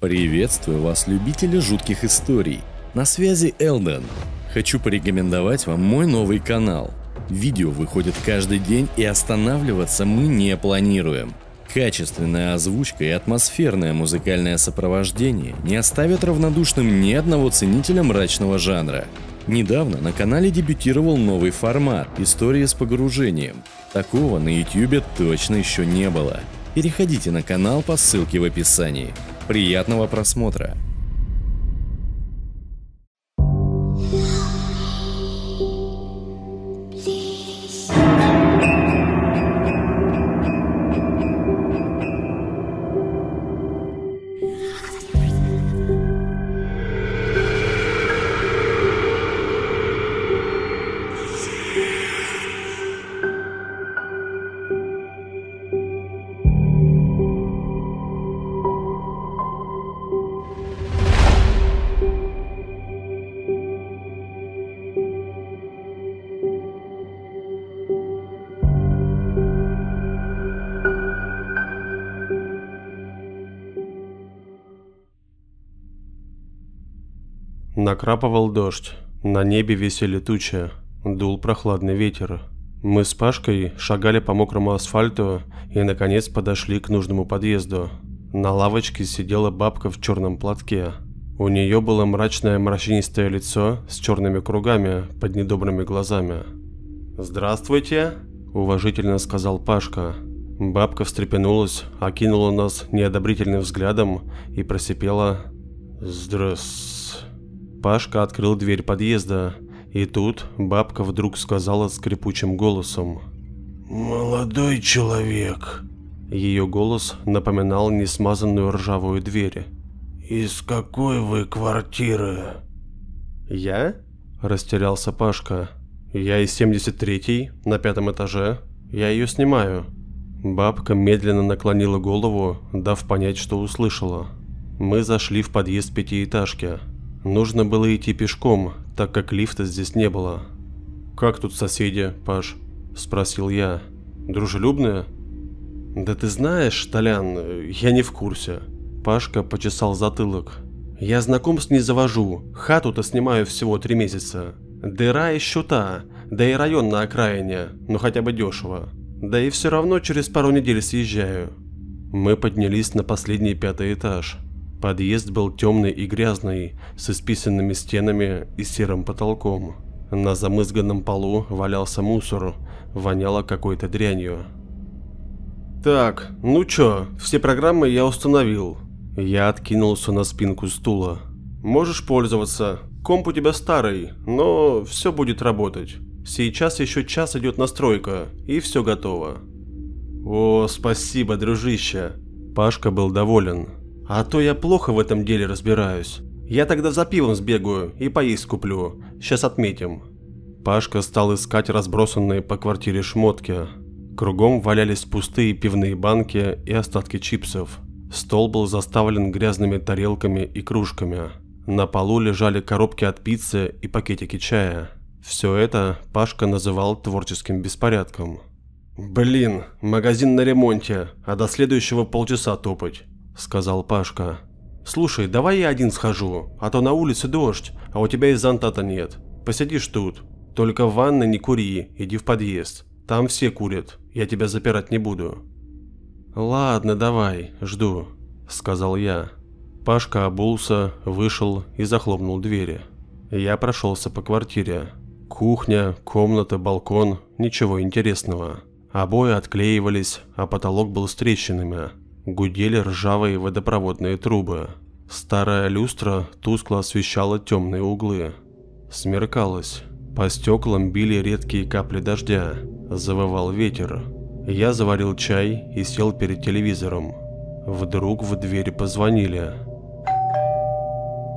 Приветствую вас, любители жутких историй. На связи Элден. Хочу порекомендовать вам мой новый канал. Видео выходит каждый день и останавливаться мы не планируем. Качественная озвучка и атмосферное музыкальное сопровождение не оставят равнодушным ни одного ценителя мрачного жанра. Недавно на канале дебютировал новый формат – истории с погружением. Такого на YouTube точно еще не было. Переходите на канал по ссылке в описании. Приятного просмотра! Накрапывал дождь, на небе висели тучи, дул прохладный ветер. Мы с Пашкой шагали по мокрому асфальту и, наконец, подошли к нужному подъезду. На лавочке сидела бабка в черном платке. У нее было мрачное морщинистое лицо с черными кругами под недобрыми глазами. «Здравствуйте!» – уважительно сказал Пашка. Бабка встрепенулась, окинула нас неодобрительным взглядом и просипела «Здравствуйте!» Пашка открыл дверь подъезда, и тут бабка вдруг сказала скрипучим голосом. «Молодой человек». Ее голос напоминал несмазанную ржавую дверь. «Из какой вы квартиры?» «Я?» – растерялся Пашка. «Я из 73-й, на пятом этаже. Я ее снимаю». Бабка медленно наклонила голову, дав понять, что услышала. Мы зашли в подъезд пятиэтажки. Нужно было идти пешком, так как лифта здесь не было. «Как тут соседи, Паш?» – спросил я. «Дружелюбные?» «Да ты знаешь, Толян, я не в курсе». Пашка почесал затылок. «Я знакомств не завожу, хату-то снимаю всего три месяца. Дыра и счета, да и район на окраине, ну хотя бы дешево. Да и все равно через пару недель съезжаю». Мы поднялись на последний пятый этаж. Подъезд был темный и грязный, с исписанными стенами и серым потолком. На замызганном полу валялся мусор, воняло какой-то дрянью. «Так, ну чё, все программы я установил». Я откинулся на спинку стула. «Можешь пользоваться. Комп у тебя старый, но все будет работать. Сейчас еще час идет настройка, и все готово». «О, спасибо, дружище!» Пашка был доволен. А то я плохо в этом деле разбираюсь. Я тогда за пивом сбегаю и поесть куплю. Сейчас отметим. Пашка стал искать разбросанные по квартире шмотки. Кругом валялись пустые пивные банки и остатки чипсов. Стол был заставлен грязными тарелками и кружками. На полу лежали коробки от пиццы и пакетики чая. Все это Пашка называл творческим беспорядком. «Блин, магазин на ремонте, а до следующего полчаса топать сказал Пашка. «Слушай, давай я один схожу, а то на улице дождь, а у тебя и зонта-то нет. Посидишь тут. Только в ванной не кури, иди в подъезд. Там все курят, я тебя запирать не буду». «Ладно, давай, жду», – сказал я. Пашка обулся, вышел и захлопнул двери. Я прошелся по квартире. Кухня, комната, балкон, ничего интересного. Обои отклеивались, а потолок был с трещинами. Гудели ржавые водопроводные трубы. Старая люстра тускло освещала темные углы. Смеркалось. По стеклам били редкие капли дождя. Завывал ветер. Я заварил чай и сел перед телевизором. Вдруг в дверь позвонили.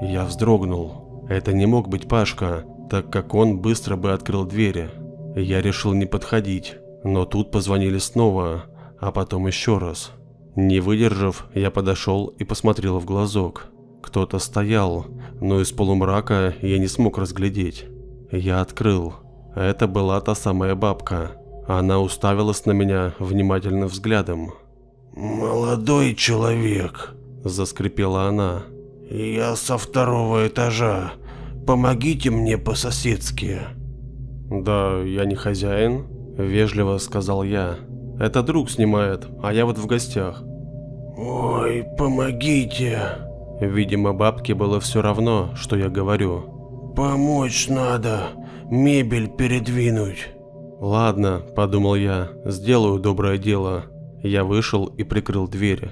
Я вздрогнул. Это не мог быть Пашка, так как он быстро бы открыл двери. Я решил не подходить, но тут позвонили снова, а потом еще раз. Не выдержав, я подошел и посмотрел в глазок. Кто-то стоял, но из полумрака я не смог разглядеть. Я открыл. Это была та самая бабка. Она уставилась на меня внимательным взглядом. «Молодой человек», Заскрипела она. Я со второго этажа. Помогите мне по-соседски. Да, я не хозяин, вежливо сказал я. Это друг снимает, а я вот в гостях. Ой, помогите. Видимо, бабке было все равно, что я говорю. Помочь надо, мебель передвинуть. Ладно, подумал я, сделаю доброе дело. Я вышел и прикрыл дверь.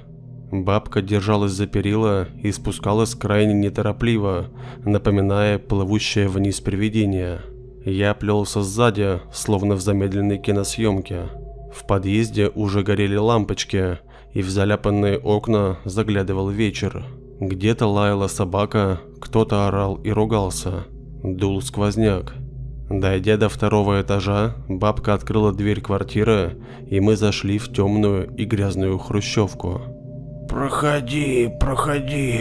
Бабка держалась за перила и спускалась крайне неторопливо, напоминая плывущее вниз привидение. Я плелся сзади, словно в замедленной киносъемке. В подъезде уже горели лампочки, и в заляпанные окна заглядывал вечер. Где-то лаяла собака, кто-то орал и ругался. Дул сквозняк. Дойдя до второго этажа, бабка открыла дверь квартиры, и мы зашли в темную и грязную хрущевку. «Проходи, проходи,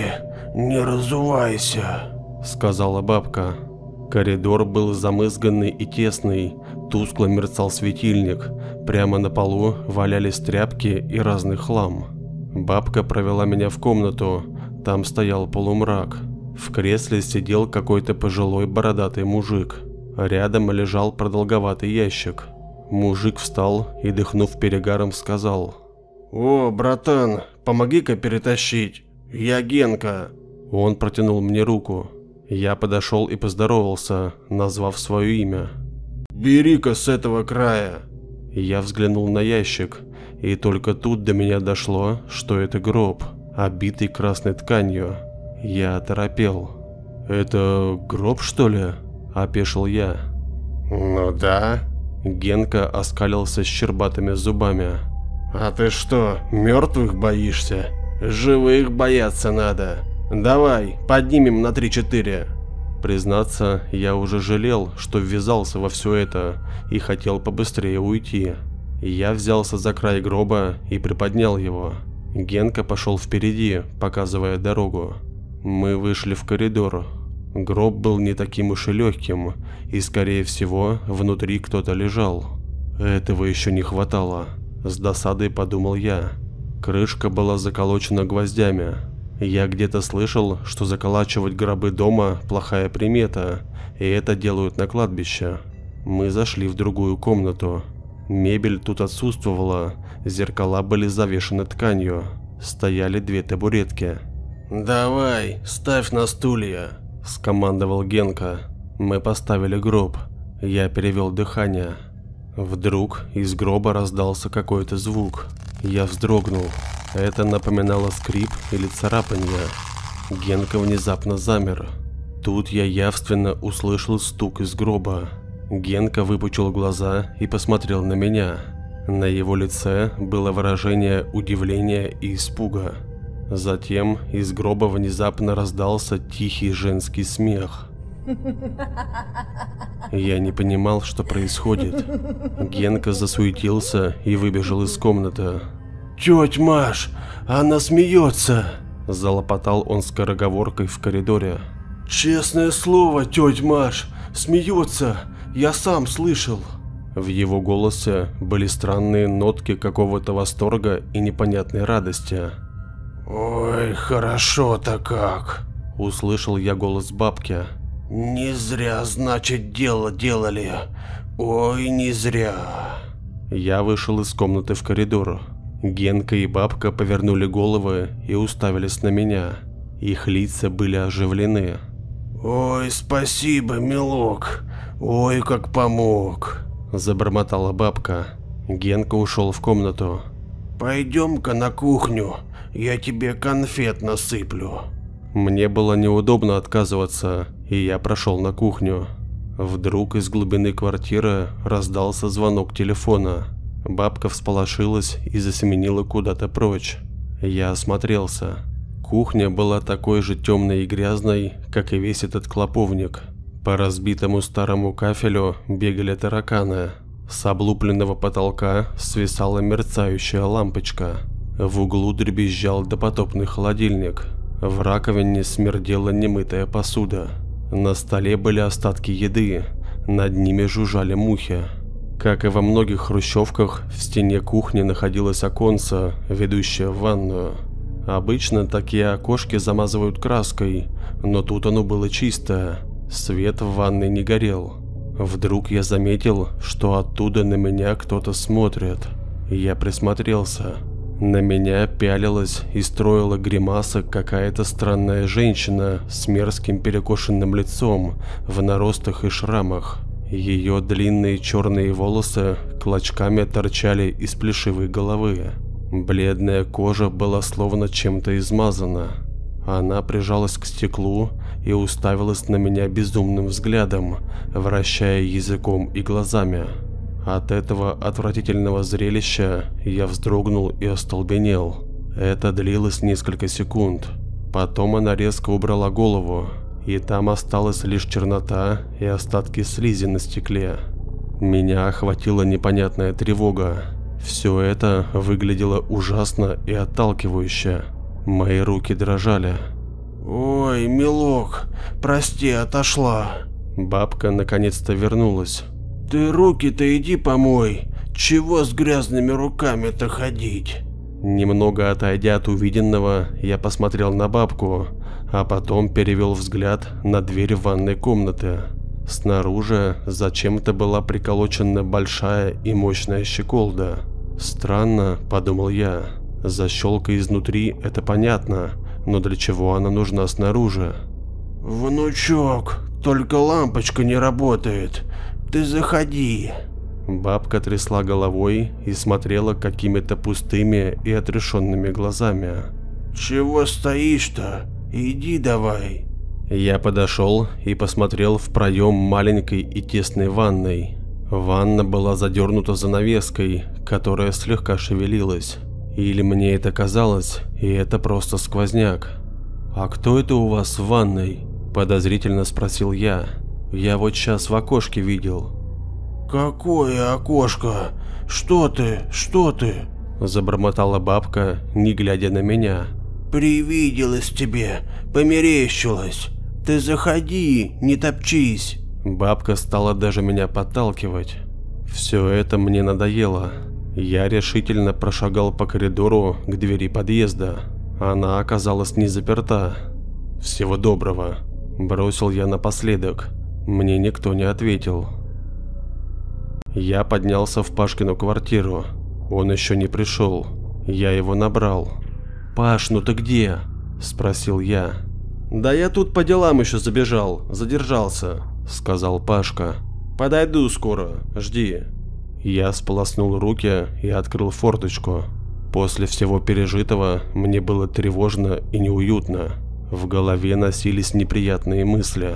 не разувайся», — сказала бабка. Коридор был замызганный и тесный, тускло мерцал светильник, прямо на полу валялись тряпки и разный хлам. Бабка провела меня в комнату, там стоял полумрак. В кресле сидел какой-то пожилой бородатый мужик. Рядом лежал продолговатый ящик. Мужик встал и, дыхнув перегаром, сказал. «О, братан, помоги-ка перетащить. Я Генка». Он протянул мне руку. Я подошел и поздоровался, назвав свое имя. «Бери-ка с этого края». Я взглянул на ящик, и только тут до меня дошло, что это гроб, обитый красной тканью. Я оторопел. «Это гроб, что ли?» – опешил я. «Ну да». Генка оскалился с щербатыми зубами. «А ты что, мертвых боишься? Живых бояться надо. Давай, поднимем на 3-4». Признаться, я уже жалел, что ввязался во все это и хотел побыстрее уйти. Я взялся за край гроба и приподнял его. Генка пошел впереди, показывая дорогу. Мы вышли в коридор. Гроб был не таким уж и легким, и скорее всего внутри кто-то лежал. Этого еще не хватало. С досадой подумал я. Крышка была заколочена гвоздями. Я где-то слышал, что заколачивать гробы дома – плохая примета, и это делают на кладбище. Мы зашли в другую комнату. Мебель тут отсутствовала, зеркала были завешены тканью. Стояли две табуретки. «Давай, ставь на стулья», – скомандовал Генка. Мы поставили гроб. Я перевел дыхание. Вдруг из гроба раздался какой-то звук. Я вздрогнул. Это напоминало скрип или царапанье. Генка внезапно замер. Тут я явственно услышал стук из гроба. Генка выпучил глаза и посмотрел на меня. На его лице было выражение удивления и испуга. Затем из гроба внезапно раздался тихий женский смех. Я не понимал, что происходит. Генка засуетился и выбежал из комнаты. «Теть Маш, она смеется!» Залопотал он скороговоркой в коридоре. «Честное слово, теть Маш, смеется! Я сам слышал!» В его голосе были странные нотки какого-то восторга и непонятной радости. «Ой, хорошо-то как!» Услышал я голос бабки. Не зря, значит, дело делали. Ой, не зря. Я вышел из комнаты в коридор. Генка и бабка повернули головы и уставились на меня. Их лица были оживлены. «Ой, спасибо, милок. Ой, как помог!» Забормотала бабка. Генка ушел в комнату. «Пойдем-ка на кухню, я тебе конфет насыплю». Мне было неудобно отказываться, и я прошел на кухню. Вдруг из глубины квартиры раздался звонок телефона. Бабка всполошилась и засеменила куда-то прочь. Я осмотрелся. Кухня была такой же темной и грязной, как и весь этот клоповник. По разбитому старому кафелю бегали тараканы. С облупленного потолка свисала мерцающая лампочка. В углу дребезжал допотопный холодильник. В раковине смердела немытая посуда. На столе были остатки еды, над ними жужжали мухи. Как и во многих хрущевках, в стене кухни находилось оконце, ведущее в ванную. Обычно такие окошки замазывают краской, но тут оно было чистое. Свет в ванной не горел. Вдруг я заметил, что оттуда на меня кто-то смотрит. Я присмотрелся. На меня пялилась и строила гримасы какая-то странная женщина с мерзким перекошенным лицом, в наростах и шрамах. Ее длинные черные волосы клочками торчали из плешивой головы. Бледная кожа была словно чем-то измазана. Она прижалась к стеклу и уставилась на меня безумным взглядом, вращая языком и глазами. От этого отвратительного зрелища я вздрогнул и остолбенел. Это длилось несколько секунд. Потом она резко убрала голову, и там осталась лишь чернота и остатки слизи на стекле. Меня охватила непонятная тревога. Все это выглядело ужасно и отталкивающе. Мои руки дрожали. «Ой, милок, прости, отошла». Бабка наконец-то вернулась. «Ты руки-то иди помой. Чего с грязными руками-то ходить?» Немного отойдя от увиденного, я посмотрел на бабку, а потом перевел взгляд на дверь ванной комнаты. Снаружи зачем-то была приколочена большая и мощная щеколда. Странно, подумал я. Защелка изнутри – это понятно, но для чего она нужна снаружи? «Внучок, только лампочка не работает. Ты заходи». Бабка трясла головой и смотрела какими-то пустыми и отрешенными глазами. «Чего стоишь-то? Иди давай». Я подошел и посмотрел в проем маленькой и тесной ванной. Ванна была задернута занавеской, которая слегка шевелилась. Или мне это казалось, и это просто сквозняк. «А кто это у вас в ванной?» – подозрительно спросил я. «Я вот сейчас в окошке видел». «Какое окошко? Что ты? Что ты?» – забормотала бабка, не глядя на меня. «Привиделось тебе, померещилось. Ты заходи, не топчись». Бабка стала даже меня подталкивать. Все это мне надоело. Я решительно прошагал по коридору к двери подъезда. Она оказалась не заперта. Всего доброго. Бросил я напоследок. Мне никто не ответил. Я поднялся в Пашкину квартиру. Он еще не пришел. Я его набрал. «Паш, ну ты где?» – спросил я. «Да я тут по делам еще забежал, задержался», – сказал Пашка. «Подойду скоро, жди». Я сполоснул руки и открыл форточку. После всего пережитого мне было тревожно и неуютно. В голове носились неприятные мысли.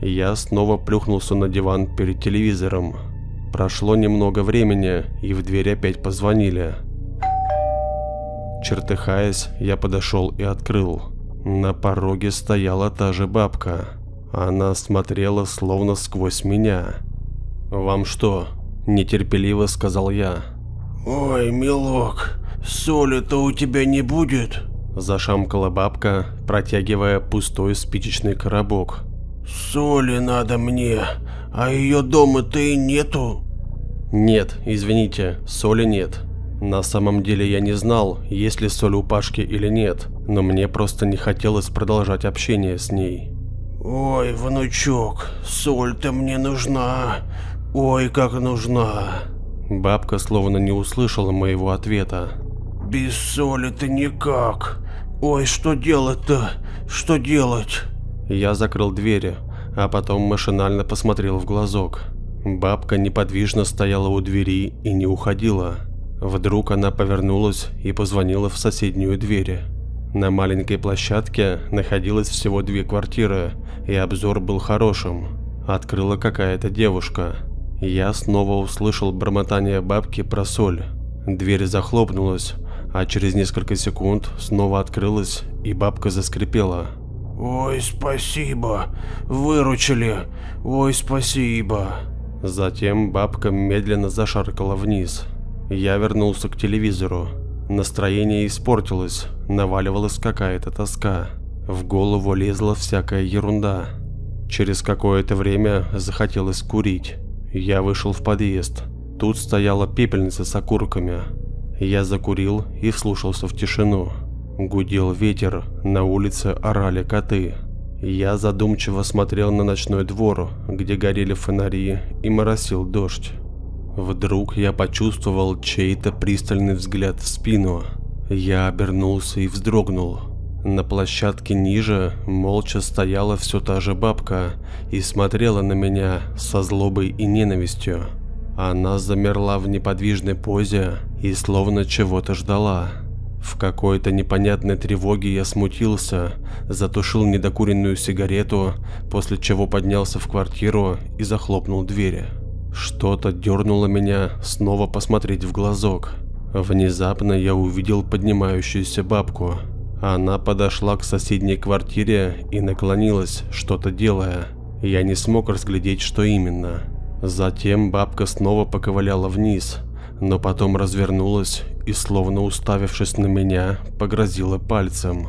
Я снова плюхнулся на диван перед телевизором. Прошло немного времени, и в дверь опять позвонили. Чертыхаясь, я подошел и открыл. На пороге стояла та же бабка. Она смотрела словно сквозь меня. «Вам что?» – нетерпеливо сказал я. «Ой, милок, соли-то у тебя не будет?» Зашамкала бабка, протягивая пустой спичечный коробок. «Соли надо мне, а ее дома-то и нету?» «Нет, извините, соли нет. На самом деле я не знал, есть ли соль у Пашки или нет, но мне просто не хотелось продолжать общение с ней». «Ой, внучок, соль-то мне нужна. Ой, как нужна!» Бабка словно не услышала моего ответа. «Без соли-то никак. Ой, что делать-то? Что делать?» Я закрыл двери, а потом машинально посмотрел в глазок. Бабка неподвижно стояла у двери и не уходила. Вдруг она повернулась и позвонила в соседнюю дверь. На маленькой площадке находилось всего две квартиры, и обзор был хорошим. Открыла какая-то девушка. Я снова услышал бормотание бабки про соль. Дверь захлопнулась, а через несколько секунд снова открылась, и бабка заскрипела. «Ой, спасибо! Выручили! Ой, спасибо!» Затем бабка медленно зашаркала вниз. Я вернулся к телевизору. Настроение испортилось, наваливалась какая-то тоска. В голову лезла всякая ерунда. Через какое-то время захотелось курить. Я вышел в подъезд. Тут стояла пепельница с окурками. Я закурил и вслушался в тишину. Гудел ветер, на улице орали коты. Я задумчиво смотрел на ночной двор, где горели фонари и моросил дождь. Вдруг я почувствовал чей-то пристальный взгляд в спину. Я обернулся и вздрогнул. На площадке ниже молча стояла все та же бабка и смотрела на меня со злобой и ненавистью. Она замерла в неподвижной позе и словно чего-то ждала. В какой-то непонятной тревоге я смутился, затушил недокуренную сигарету, после чего поднялся в квартиру и захлопнул двери. Что-то дернуло меня снова посмотреть в глазок. Внезапно я увидел поднимающуюся бабку. Она подошла к соседней квартире и наклонилась, что-то делая. Я не смог разглядеть, что именно. Затем бабка снова поковыляла вниз, но потом развернулась и, словно уставившись на меня, погрозила пальцем.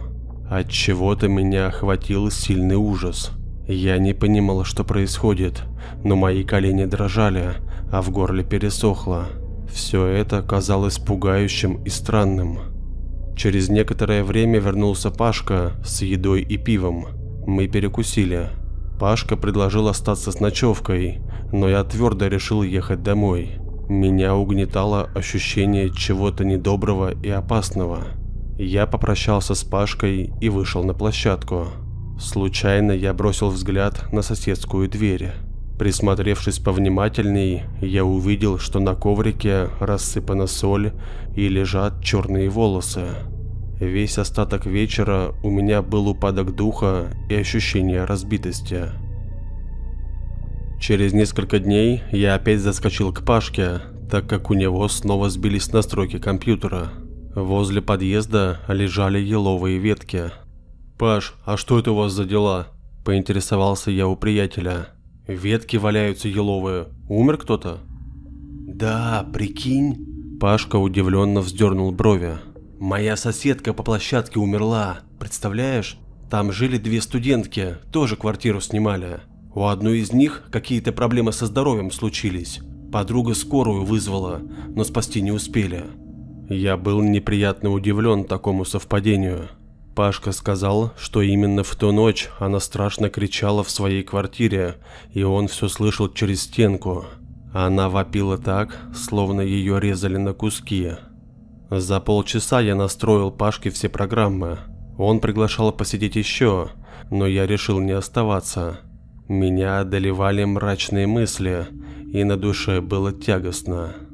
От чего-то меня охватил сильный ужас. Я не понимал, что происходит, но мои колени дрожали, а в горле пересохло. Все это казалось пугающим и странным. Через некоторое время вернулся Пашка с едой и пивом. Мы перекусили. Пашка предложил остаться с ночевкой, но я твердо решил ехать домой. Меня угнетало ощущение чего-то недоброго и опасного. Я попрощался с Пашкой и вышел на площадку. Случайно я бросил взгляд на соседскую дверь. Присмотревшись повнимательней, я увидел, что на коврике рассыпана соль и лежат черные волосы. Весь остаток вечера у меня был упадок духа и ощущение разбитости. Через несколько дней я опять заскочил к Пашке, так как у него снова сбились настройки компьютера. Возле подъезда лежали еловые ветки. «Паш, а что это у вас за дела?» – поинтересовался я у приятеля. «Ветки валяются еловые. Умер кто-то?» «Да, прикинь». Пашка удивленно вздернул брови. «Моя соседка по площадке умерла, представляешь? Там жили две студентки, тоже квартиру снимали. У одной из них какие-то проблемы со здоровьем случились. Подруга скорую вызвала, но спасти не успели. Я был неприятно удивлен такому совпадению. Пашка сказал, что именно в ту ночь она страшно кричала в своей квартире, и он все слышал через стенку. Она вопила так, словно ее резали на куски. За полчаса я настроил Пашке все программы. Он приглашал посидеть еще, но я решил не оставаться. Меня одолевали мрачные мысли, и на душе было тягостно.